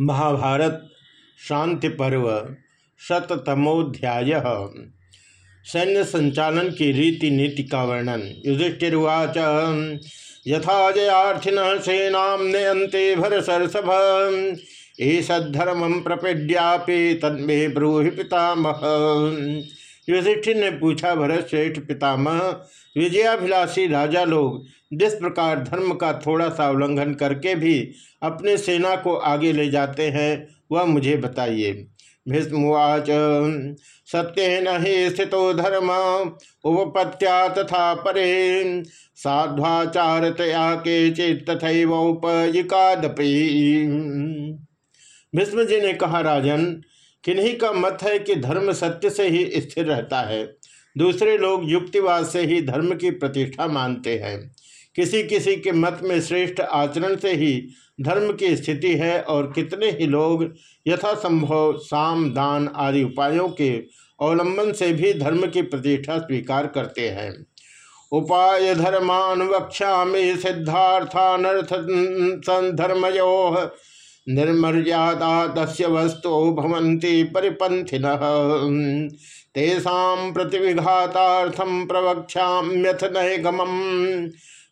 महाभारत शांति पर्व शतमोध्याय सैन्य संचालन की रीति नीति का वर्णन। युधिष्ठिर्वाच, यथा जयाथिन सेना नयंते भर सरसभ। ईसद्धर्म प्रपीड्यापि तन्मे ब्रूहि पितामह। युधिष्ठिर ने पूछा, भरत श्रेष्ठ पितामह, विजयाभिलाषी राजा लोग, जिस प्रकार धर्म का थोड़ा सा उल्लंघन करके भी अपने सेना को आगे ले जाते हैं, वह मुझे बताइए। भीष्मवाच सत्यन ही स्थितो धर्म उपपत्या तथा परे, साध्वाचारतया के चित तथैवोपयिकादपि भीष्म जी ने कहा, राजन किन्हीं का मत है कि धर्म सत्य से ही स्थिर रहता है। दूसरे लोग युक्तिवाद से ही धर्म की प्रतिष्ठा मानते हैं। किसी किसी के मत में श्रेष्ठ आचरण से ही धर्म की स्थिति है और कितने ही लोग यथासंभव साम, दान आदि उपायों के अवलंबन से भी धर्म की प्रतिष्ठा स्वीकार करते हैं। उपाय धर्मान वक्षा में सिद्धार्थानर्थ धर्मयो निर्मर्यादा दस्य वस्तु भवंती परिपंथिन तेषा प्रतिविघातार्थम प्रवक्षाम्यथ नैगमम।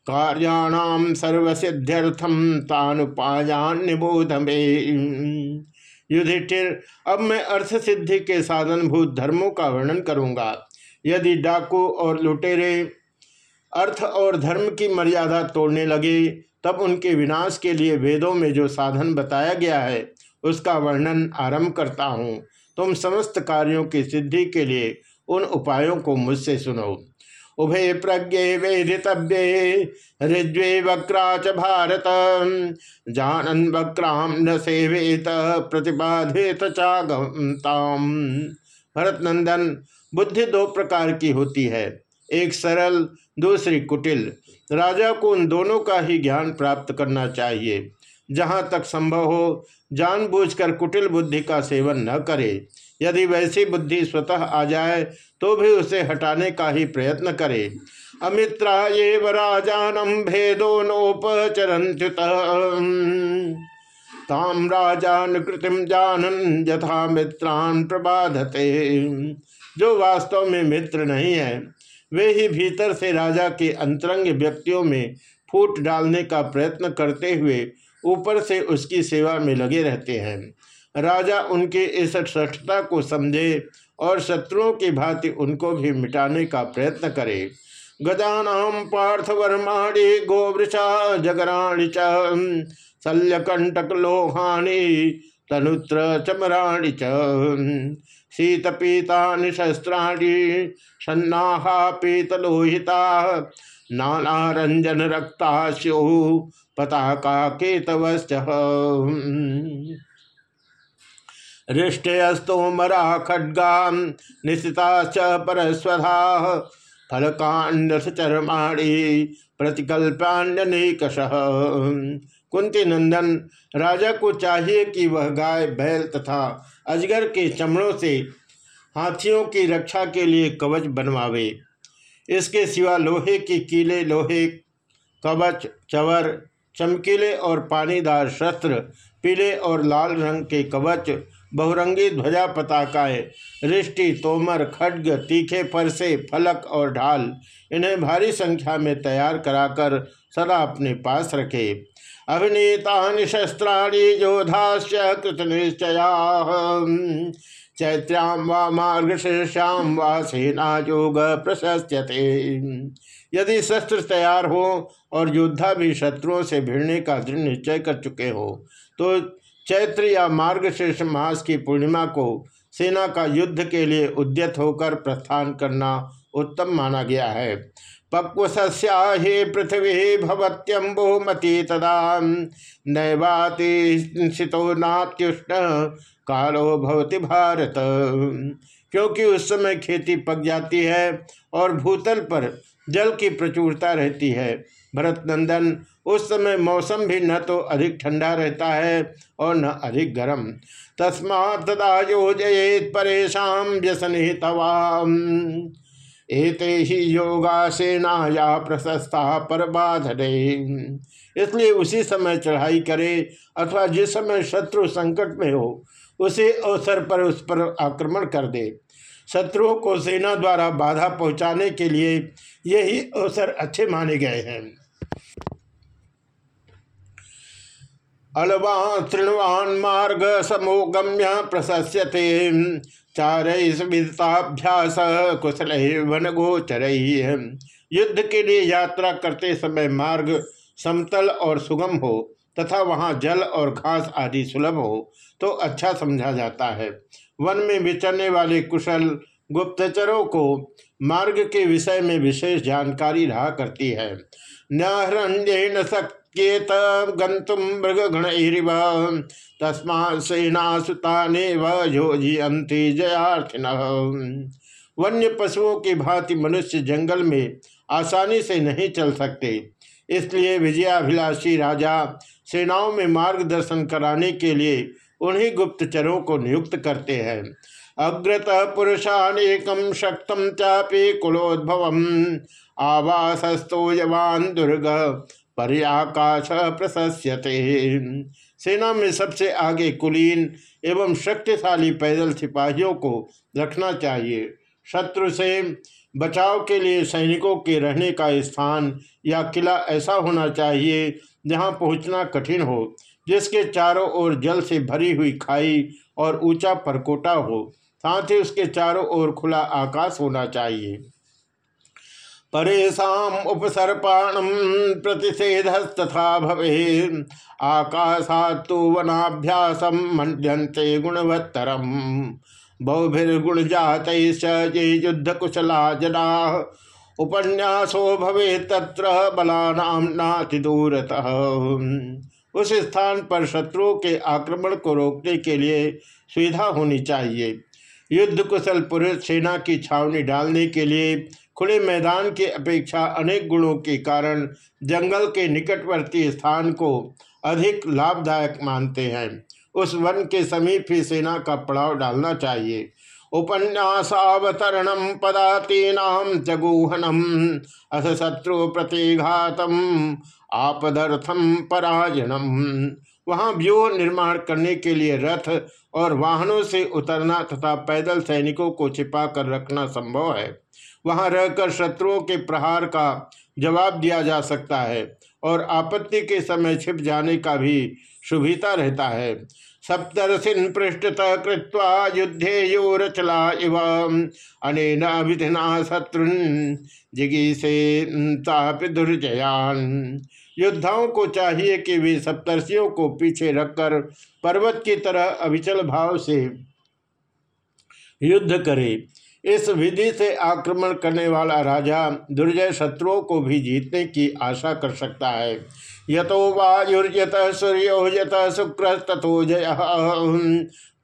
कार्याणाम सर्वसिद्ध्यर्थम तानुपायान निबोध में युधिष्ठिर, अब मैं अर्थ सिद्धि के साधन भूत धर्मों का वर्णन करूँगा। यदि डाकू और लुटेरे अर्थ और धर्म की मर्यादा तोड़ने लगे तब उनके विनाश के लिए वेदों में जो साधन बताया गया है, उसका वर्णन आरंभ करता हूँ। तुम समस्त कार्यों की सिद्धि के लिए उन उपायों को मुझसे सुनो। उभे प्रज्ञे वेदितव्ये ऋज्वे वक्रा च भारत। जानन वक्राम न सेवेत प्रतिपादित चागताम भरत नंदन बुद्धि दो प्रकार की होती है। एक सरल दूसरी कुटिल, राजा को उन दोनों का ही ज्ञान प्राप्त करना चाहिए। जहाँ तक संभव हो, जानबूझकर कुटिल बुद्धि का सेवन न करे। यदि वैसी बुद्धि स्वतः आ जाए तो भी उसे हटाने का ही प्रयत्न करे। अमित्रा ये राजानम भेदो नोपचरंत्युत ताम राजान कृतिम जानन यथा मित्रान प्रबाधते। जो वास्तव में मित्र नहीं है वे ही भीतर से राजा के अंतरंग व्यक्तियों में फूट डालने का प्रयत्न करते हुए ऊपर से उसकी सेवा में लगे रहते हैं। राजा उनके इस श्रेष्ठता को समझे और शत्रुओं की भांति उनको भी मिटाने का प्रयत्न करे। गजानाम पार्थ वर्माणी गोवृषा, जगराणी च, शल्यकंटक लोहानी तनुत्र चमराणी च। शीतपीता शस्त्राणी, सन्नाहा पीतलोहिता नाना रंजन रक्ता स्यु पताका केतवश्च। मरा खड्गा, निशिताश्च परस्वधा फलकांडचरमाणी प्रतिकल्पान्यनेकश कुंती नंदन, राजा को चाहिए कि वह गाय, बैल तथा अजगर के चमड़ों से हाथियों की रक्षा के लिए कवच बनवावे। इसके सिवा लोहे की कीले, लोहे, कवच, चवर, चमकीले और पानीदार शस्त्र, पीले और लाल रंग के कवच, बहुरंगी ध्वजा पताकाएँ, रिष्टि, तोमर, खड्ग, तीखे, फरसे, फलक और ढाल, इन्हें भारी संख्या में तैयार कराकर सदा अपने पास रखे। अभिनीता शस्त्राणी योधाश्च कृत निश्चया चैत्र्याम व मार्गशीर्षाम व सेना योग प्रशस्त्यते यदि शस्त्र तैयार हो और योद्धा भी शत्रुओं से भिड़ने का दृढ़ निश्चय कर चुके हो तो चैत्र या मार्गशीर्ष मास की पूर्णिमा को सेना का युद्ध के लिए उद्यत होकर प्रस्थान करना उत्तम माना गया है। पक्व सस्या हे पृथ्वी भवत्यम्बुमती तदा नैवातिशितो नात्युष्ण कालो भवति भारत। क्योंकि उस समय खेती पक जाती है और भूतल पर जल की प्रचुरता रहती है। भरत नंदन उस समय मौसम भी न तो अधिक ठंडा रहता है और न अधिक गर्म। तस्मा तदा योजयेत परेशान व्यसनितवा एते ही योगा सेनाया प्रशस्ता पर बाधने। इसलिए उसी समय चढ़ाई करे अथवा जिस समय शत्रु संकट में हो, उसी अवसर पर उस पर आक्रमण कर दे। शत्रुओं को सेना द्वारा बाधा पहुँचाने के लिए यही अवसर अच्छे माने गए हैं। अलवा, तृणवान मार्ग समोगम्य प्रशस्यते। चारभ्यास कुशल वन गोचर युद्ध के लिए यात्रा करते समय मार्ग समतल और सुगम हो, तथा वहाँ जल और घास आदि सुलभ हो तो अच्छा समझा जाता है। वन में विचरने वाले कुशल गुप्तचरों को मार्ग के विषय में विशेष जानकारी रहा करती है। न शक्येत गंतुम मृगगण तस्मा सेना सुताने वोजियंती जयार्थिन। वन्य पशुओं की भांति मनुष्य जंगल में आसानी से नहीं चल सकते। इसलिए विजयाभिलाषी राजा सेनाओं में मार्गदर्शन कराने के लिए उन्हीं गुप्तचरों को नियुक्त करते हैं। अग्रत पुरुषानेकम शक्तम चापे कुलोद्भव आवासस्तो यवान दुर्ग। पर्याकाश प्रशस्यते। सेना में सबसे आगे कुलीन एवं शक्तिशाली पैदल सिपाहियों को रखना चाहिए। शत्रु से बचाव के लिए सैनिकों के रहने का स्थान या किला ऐसा होना चाहिए जहाँ पहुँचना कठिन हो, जिसके चारों ओर जल से भरी हुई खाई और ऊँचा परकोटा हो। साथ ही उसके चारों ओर खुला आकाश होना चाहिए। परेशान उपसर्पाणम प्रतिषेधस्तथा भवे आकाशा तो वनाभ्यासम मंड्यंते गुणवत्तरम। बहुभिर्गुण जात ये युद्ध कुशला जना उपन्यासो भवे तत्र बलानाम नाति दूरतः। उस स्थान पर शत्रुओं के आक्रमण को रोकने के लिए सुविधा होनी चाहिए। युद्ध कुशल पुरुष सेना की छावनी डालने के लिए खुले मैदान की अपेक्षा अनेक गुणों के कारण जंगल के निकटवर्ती स्थान को अधिक लाभदायक मानते हैं। उस वन के समीप ही सेना का पड़ाव डालना चाहिए। उपन्यासावतरणम पदातीनाम जगूहनम अस शत्रु प्रतिघातम आपदर्थम पराजनम वहाँ व्यूह निर्माण करने के लिए रथ और वाहनों से उतरना तथा पैदल सैनिकों को छिपा कर रखना संभव है। वहाँ रहकर शत्रुओं के प्रहार का जवाब दिया जा सकता है और आपत्ति के समय छिप जाने का भी शुभिता रहता है। सप्तरसिन पृष्ठतः कृत्वा युद्धे यो रचला इव अनेन विधिना शत्रुन जिगी से दुर्जयान। योद्धाओं को चाहिए कि वे सप्तर्षियों को पीछे रखकर पर्वत की तरह अविचल भाव से युद्ध करे। इस विधि से आक्रमण करने वाला राजा दुर्जय शत्रुओं को भी जीतने की आशा कर सकता है। यतो वायुर्यत सूर्यो यत शुक्र तथो जय।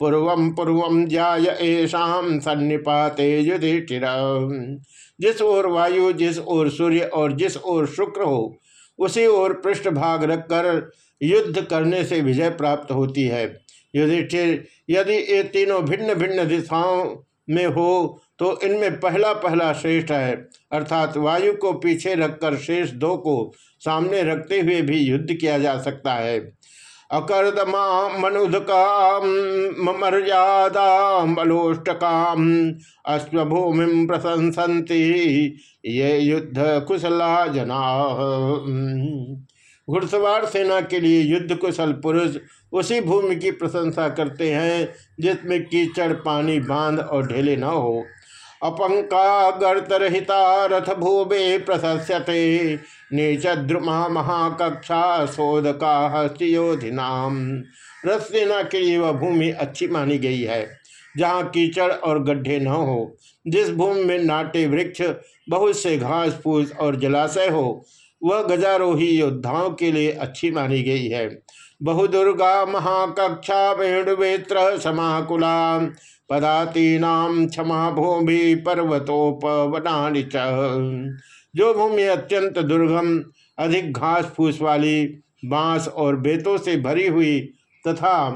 पूर्व पूर्व जाय ऐसा सन्निपाते युधिष्ठिर। जिस ओर वायु, जिस ओर सूर्य और जिस ओर शुक्र हो, उसी ओर पृष्ठभाग रखकर युद्ध करने से विजय प्राप्त होती है। युधिष्ठिर, यदि ये तीनों भिन्न भिन्न दिशाओं में हो तो इनमें पहला पहला श्रेष्ठ है। अर्थात वायु को पीछे रखकर शेष दो को सामने रखते हुए भी युद्ध किया जा सकता है। अकर्दमा मनुदका मर्यादा बलोष्टकाम अश्वभूमि प्रशंसती ये युद्ध कुशला जना। घुड़सवार सेना के लिए युद्ध कुशल पुरुष उसी भूमि की प्रशंसा करते हैं जिसमें कीचड़, पानी, बाँध और ढेले न हो। अपंका गर्तरहिता रथ भूबे प्रशस्यते। नीचद्रुमा महाकक्षा शोधका हस्तियोधिनाम रथ सेना के लिए वह भूमि अच्छी मानी गई है। जहाँ कीचड़ और गड्ढे न हो, जिस भूमि में नाटे वृक्ष, बहुत से घास फूस और जलाशय हो, वह गजारोही योद्धाओं के लिए अच्छी मानी गई है। बहुदुर्गा महाकक्षा वेणुवेत्र समाकुला पदातीनाम क्षमा भूमि पर्वतोपवना च। जो भूमि अत्यंत दुर्गम, अधिक घास फूस वाली, बाँस और बेतों से भरी हुई तथा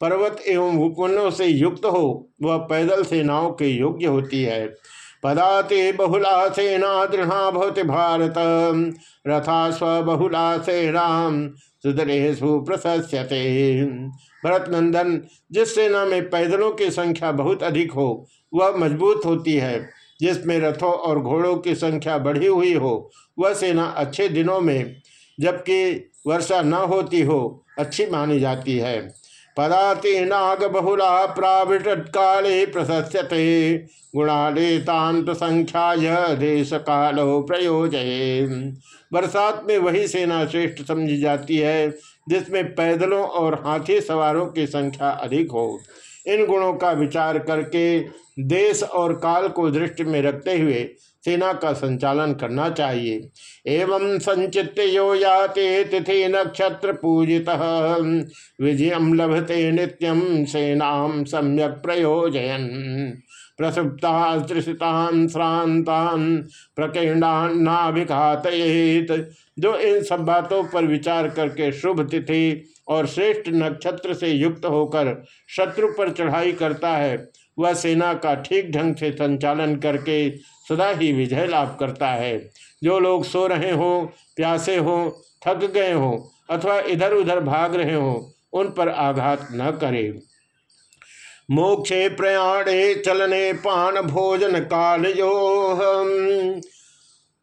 पर्वत एवं उपवनों से युक्त हो, वह पैदल सेनाओं के योग्य होती है। पदाते बहुला सेना दृढ़ा भवति भारत। रथा स्व बहुला सेना सुदरेशु प्रशस्यते। भरत नंदन जिस सेना में पैदलों की संख्या बहुत अधिक हो, वह मज़बूत होती है। जिसमें रथों और घोड़ों की संख्या बढ़ी हुई हो, वह सेना अच्छे दिनों में, जबकि वर्षा न होती हो, अच्छी मानी जाती है। पदाति नाग बहुला प्राविट काले प्रशस्यते गुणाले तांत संख्या देश कालो प्रयोजय। बरसात में वही सेना श्रेष्ठ समझी जाती है जिसमें पैदलों और हाथी सवारों की संख्या अधिक हो। इन गुणों का विचार करके देश और काल को दृष्टि में रखते हुए सेना का संचालन करना चाहिए। एवं संचित यो याते तिथि नक्षत्र पूजित। विजय लभते नित्यम सेनाम सम्यक प्रयोजयन। प्रसुप्ता त्रिषितान श्रांतान प्रकीर्णान्नाभिघात जो इन सब बातों पर विचार करके शुभ तिथि और श्रेष्ठ नक्षत्र से युक्त होकर शत्रु पर चढ़ाई करता है, वह सेना का ठीक ढंग से संचालन करके सदा ही विजय लाभ करता है। जो लोग सो रहे हो, प्यासे हो, थक गए हो अथवा इधर उधर भाग रहे हो, उन पर आघात न करे। मोक्षे प्रयाणे चलने पान भोजन काल जो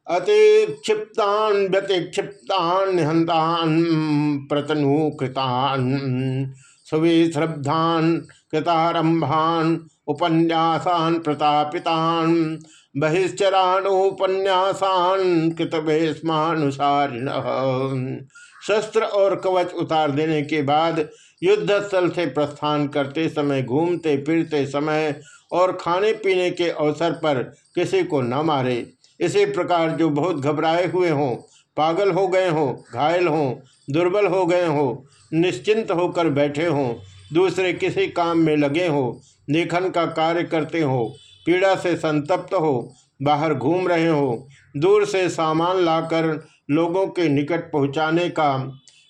अतिक्षिप्तान व्यतिक्षिप्तान निहंतान प्रतनुकृतान सुविश्रब्धान कृतारंभान उपन्यासान प्रतापितान बहिश्चरानुपन्यासान कृतभेस्मानुसारिण शस्त्र और कवच उतार देने के बाद युद्ध स्थल से प्रस्थान करते समय, घूमते फिरते समय और खाने पीने के अवसर पर किसी को न मारे। इसी प्रकार जो बहुत घबराए हुए हों, पागल हो गए हों, घायल हों, दुर्बल हो गए हों, निश्चिंत होकर बैठे हों, दूसरे किसी काम में लगे हों लेखन का कार्य करते हों, पीड़ा से संतप्त हो, बाहर घूम रहे हो, दूर से सामान लाकर लोगों के निकट पहुँचाने का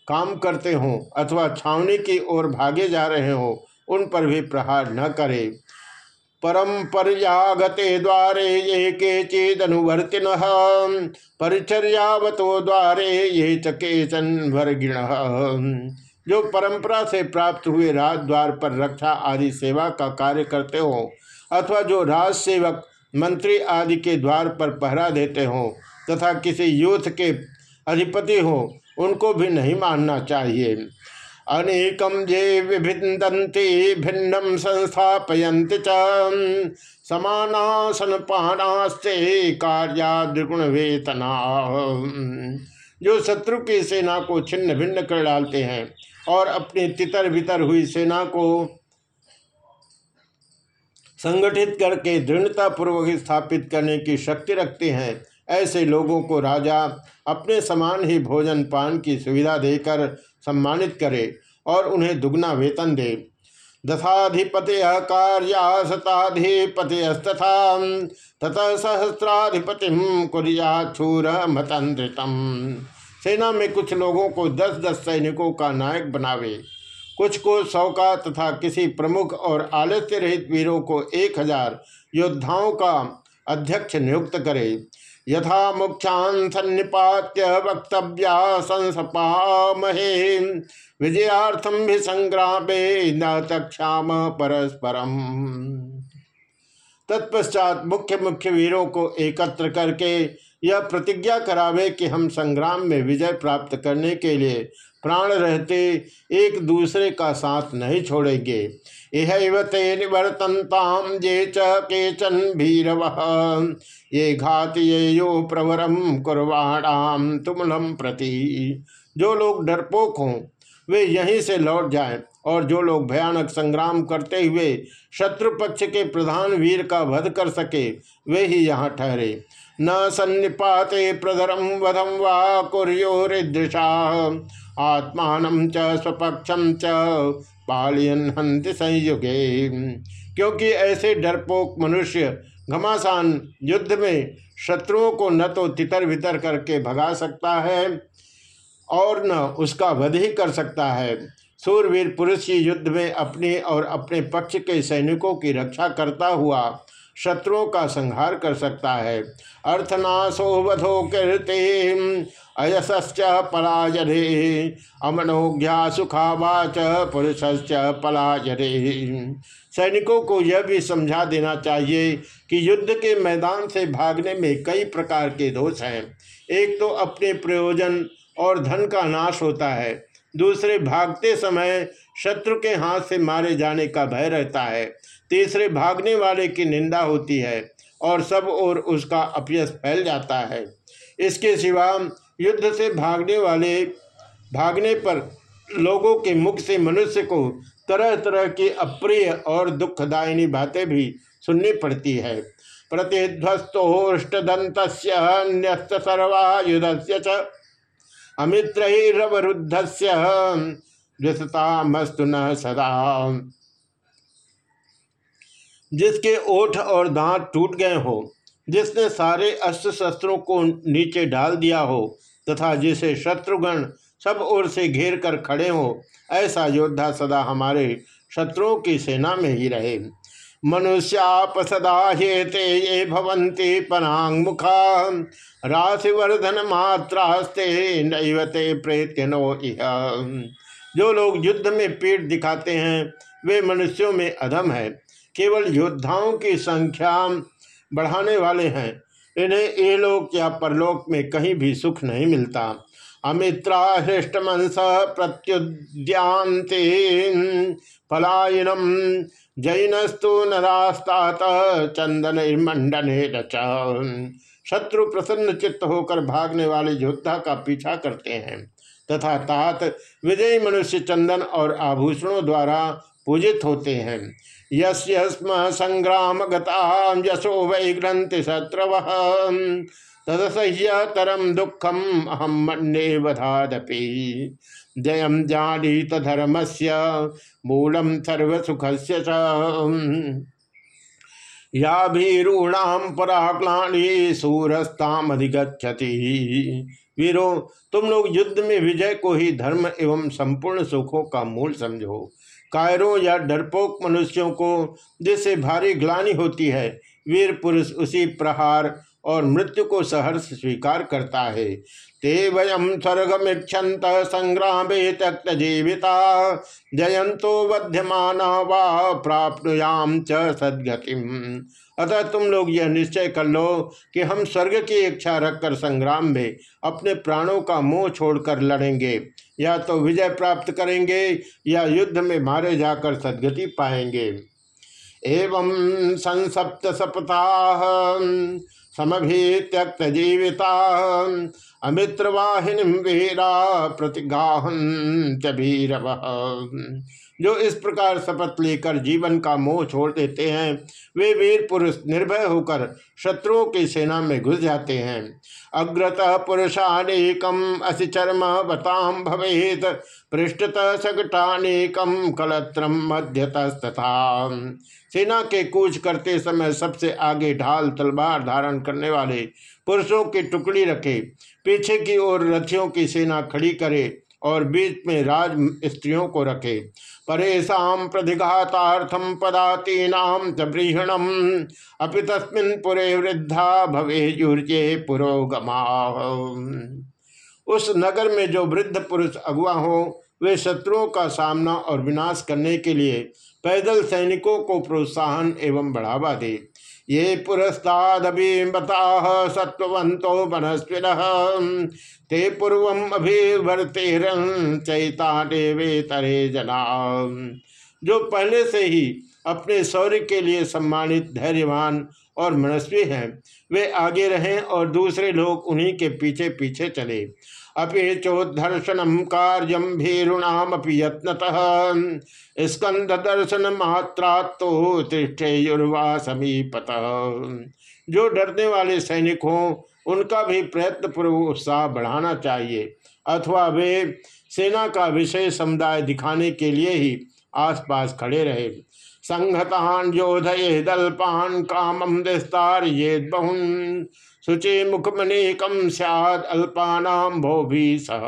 काम करते हो अथवा छावनी की ओर भागे जा रहे हो, उन पर भी प्रहार न करे। परम पर्यागते द्वारे ये के चेदनुवर्तिन परिचर्यावतो द्वारे ये चकेचन वर्गिण जो परंपरा से प्राप्त हुए राज द्वार पर रक्षा आदि सेवा का कार्य करते हो, अथवा जो राज सेवक मंत्री आदि के द्वार पर पहरा देते हो, तथा किसी यूथ के अधिपति हो, उनको भी नहीं मानना चाहिए। अनेकम जे विभिन्दन्ति भिन्नम संस्थापयंत च। समानासन पानास्ते कार्याद्रिगुण वेतना जो शत्रु की सेना को छिन्न भिन्न कर डालते हैं और अपनी तितर बितर हुई सेना को संगठित करके दृढ़ता पूर्वक स्थापित करने की शक्ति रखते हैं, ऐसे लोगों को राजा अपने समान ही भोजन पान की सुविधा देकर सम्मानित करे और उन्हें दुगना वेतन दे। दशाधिपति कार्या शताधिपतिस्तथा तथा सहस्राधिपति कुरिया छूर मतंत्रितम सेना में कुछ लोगों को दस दस सैनिकों का नायक बनावे। कुछ को सौ का तथा किसी प्रमुख और आलस्य रहित वीरों को एक हज़ार योद्धाओं का अध्यक्ष नियुक्त करे। यथा मुख्यान सन्निपात्य वक्तव्या संसपामहे। विजयार्थम भी संग्रामे न तक्षाम परस्परम। तत्पश्चात मुख्य मुख्य वीरों को एकत्र करके यह प्रतिज्ञा करावे कि हम संग्राम में विजय प्राप्त करने के लिए प्राण रहते एक दूसरे का साथ नहीं छोड़ेंगे। यह ते निवर्तनताम ये चेचन भीरव। ये घात ये यो प्रवरम कुर्वाणाम तुमलम प्रति। जो लोग डरपोक हों, वे यहीं से लौट जाएँ, और जो लोग भयानक संग्राम करते हुए शत्रु पक्ष के प्रधान वीर का वध कर सके, वे ही यहाँ ठहरे। न सन्निपाते प्रधरम वधम वा कुर्योदृशा आत्मान च स्वपक्षम च पालियन हंत संयुगे। क्योंकि ऐसे डरपोक मनुष्य घमासान युद्ध में शत्रुओं को न तो तितर वितर करके भगा सकता है और न उसका वध ही कर सकता है। सूरवीर पुरुष ही युद्ध में अपने और अपने पक्ष के सैनिकों की रक्षा करता हुआ शत्रुओं का संहार कर सकता है। अर्थनाशो वधो कीर्ति अयश्च पलाजरे अमनोज्ञा सुखावाच पुरुषश्च पलाजरे सैनिकों को यह भी समझा देना चाहिए कि युद्ध के मैदान से भागने में कई प्रकार के दोष हैं। एक तो अपने प्रयोजन और धन का नाश होता है। दूसरे, भागते समय शत्रु के हाथ से मारे जाने का भय रहता है। तीसरे भागने वाले की निंदा होती है और सब और उसका अपयस फैल जाता है। इसके सिवा युद्ध से भागने वाले, भागने पर लोगों के मुख से मनुष्य को तरह तरह की अप्रिय और दुखदायिनी बातें भी सुननी पड़ती है। प्रतिध्वस्तोष्टदंत न्यस्त सर्वायुध से अमित्रवरुद्ध से मस्तु न सदा। जिसके ओठ और दांत टूट गए हो, जिसने सारे अस्त्र शस्त्रों को नीचे डाल दिया हो, तथा जिसे शत्रुगण सब ओर से घेर कर खड़े हो, ऐसा योद्धा सदा हमारे शत्रुओं की सेना में ही रहे। मनुष्याप सदा हेते ये भवंती परांग मुखा राशिवर्धन मात्रास्ते नैवते प्रेत्यनो इह। जो लोग युद्ध में पीठ दिखाते हैं, वे मनुष्यों में अधम है। केवल योद्धाओं की संख्या बढ़ाने वाले हैं। इन्हें ये लोक या परलोक में कहीं भी सुख नहीं मिलता। अमित्रा हृष्टमंस प्रत्युद्यांते पलायनम, जैनस्तु नास्तात चंदन मंडने शत्रु प्रसन्न चित्त होकर भागने वाले योद्धा का पीछा करते हैं। तथा तात विजयी मनुष्य चंदन और आभूषणों द्वारा पूजित होते हैं। यस्म संग्राम गताम यशो वै ग्रंथि शत्रव। तदसह्य तरम दुखम अहम मन्ये वधादपि। जयम जानीत धर्म से मूलम सर्वसुख से या भीरूणाम पराक्लाणी सूरस्ताम अधिगछति वीरो, तुम लोग युद्ध में विजय को ही धर्म एवं संपूर्ण सुखों का मूल समझो। कायरों या डरपोक मनुष्यों को जिससे भारी ग्लानि होती है वीर पुरुष उसी प्रहार और मृत्यु को सहर्ष स्वीकार करता है। ते वयम स्वर्गमीक्षत संग्राम त्यक्त जीविता। जयंतो वध्यमाना वा प्राप्नुयाम च सदगतिम। अतः तुम लोग यह निश्चय कर लो कि हम स्वर्ग की इच्छा रखकर संग्राम में अपने प्राणों का मोह छोड़कर लड़ेंगे। या तो विजय प्राप्त करेंगे या युद्ध में मारे जाकर सदगति पाएँगे। एवं संसप्त सप्ताह समभी त्यक्त जीविता अमित्रवाहिनी वीरा प्रतिगाहन जो इस प्रकार शपथ लेकर जीवन का मोह छोड़ देते हैं, वे वीर पुरुष निर्भय होकर शत्रुओं की सेना में घुस जाते हैं। अग्रत पुरुषानेकम असि चर्म बताम भवेत, पृष्ठत सकटानेकम कलत्रम मध्यतस्तथा। सेना के कूच करते समय सबसे आगे ढाल तलवार धारण करने वाले पुरुषों की टुकड़ी रखे, पीछे की ओर रथियों की सेना खड़ी करे और बीच में राज स्त्रियों को रखे। परेशा प्रतिघातार्थम पदातीनाम च ब्रीहणम अपि तस्मिन पुरे वृद्धा भवे युर्जे पुरोगमा। उस नगर में जो वृद्ध पुरुष अगुआ हो, वे शत्रुओं का सामना और विनाश करने के लिए पैदल सैनिकों को प्रोत्साहन एवं बढ़ावा दे। ये पुरस्तादभिमता सत्वंतो वनस्विन। ते पूर्व अभिवर्तेर चैता देवे तरे जना। जो पहले से ही अपने शौर्य के लिए सम्मानित, धैर्यवान और मनस्वी हैं, वे आगे रहें और दूसरे लोग उन्हीं के पीछे पीछे चले। अपि चोदर्शनम कार्यम भीरुणामपि यत्नतः। स्कंद दर्शन मात्रा तो तिष्ठेयुर्वा समीपत जो डरने वाले सैनिक हों, उनका भी प्रयत्न पूर्व उत्साह बढ़ाना चाहिए, अथवा वे सेना का विषय समुदाय दिखाने के लिए ही आसपास खड़े रहे। संहतान योधये दल्पान कामम विस्तार ये बहुन शुचि मुखमनेकम सैद अल्पानाम भो भी सह।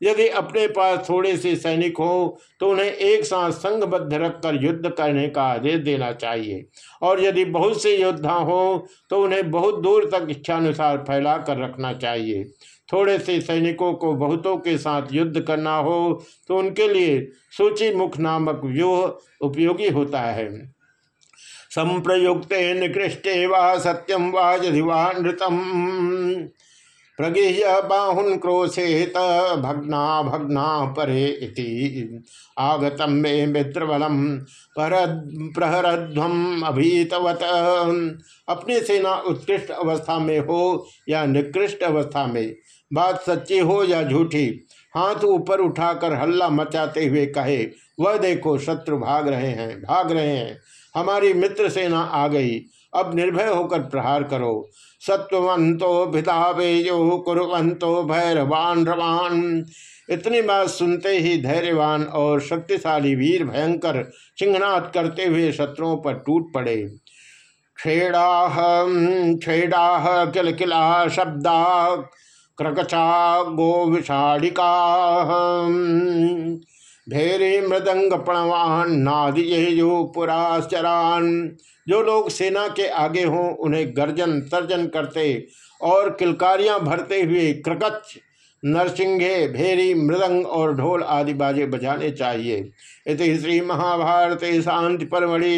यदि अपने पास थोड़े से सैनिक हो तो उन्हें एक साथ संघबद्ध रखकर युद्ध करने का आदेश देना चाहिए। और यदि बहुत से योद्धा हो तो उन्हें बहुत दूर तक इच्छानुसार फैला कर रखना चाहिए। थोड़े से सैनिकों को बहुतों के साथ युद्ध करना हो तो उनके लिए सूची मुख नामक व्यूह उपयोगी होता है। संप्रयुक्त निकृष्टे व सत्यम वा यदि नृतम। प्रगृह्य बाहुन क्रोशेत, भग्ना भग्ना परे इति। आगतम मे मित्रबलम प्रहरध्वम अभीतवत। अपनी सेना उत्कृष्ट अवस्था में हो या निकृष्ट अवस्था में, बात सच्ची हो या झूठी, हाथ ऊपर उठाकर हल्ला मचाते हुए कहे, वह देखो शत्रु भाग रहे हैं, भाग रहे हैं। हमारी मित्र सेना आ गई अब निर्भय होकर प्रहार करो। सत्वंतो भिदावेयो कुरवंतो भैरवान रवान। इतनी बात सुनते ही धैर्यवान और शक्तिशाली वीर भयंकर सिंहनाथ करते हुए शत्रुओं पर टूट पड़े। खेड़ा खेड़ा किल किला शब्दा, क्रकचा, गो विषाढ़िका भेरे मृदंग प्रणवान नादियो पुराचरान जो लोग सेना के आगे हों, उन्हें गर्जन तर्जन करते और किलकारियाँ भरते हुए क्रकच नरसिंहे भेरी, मृदंग और ढोल आदि बाजे बजाने चाहिए। इति श्री महाभारत शांति परमणि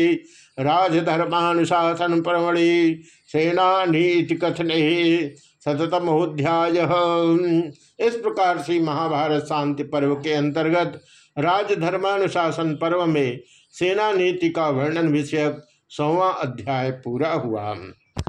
राजधर्मानुशासन परमणि सेना नीति कथन शतमोध्याय इस प्रकार से महाभारत शांति पर्व के अंतर्गत राजधर्मानुशासन पर्व में सेना नीति का वर्णन विषयक सौवा अध्याय पूरा हुआ।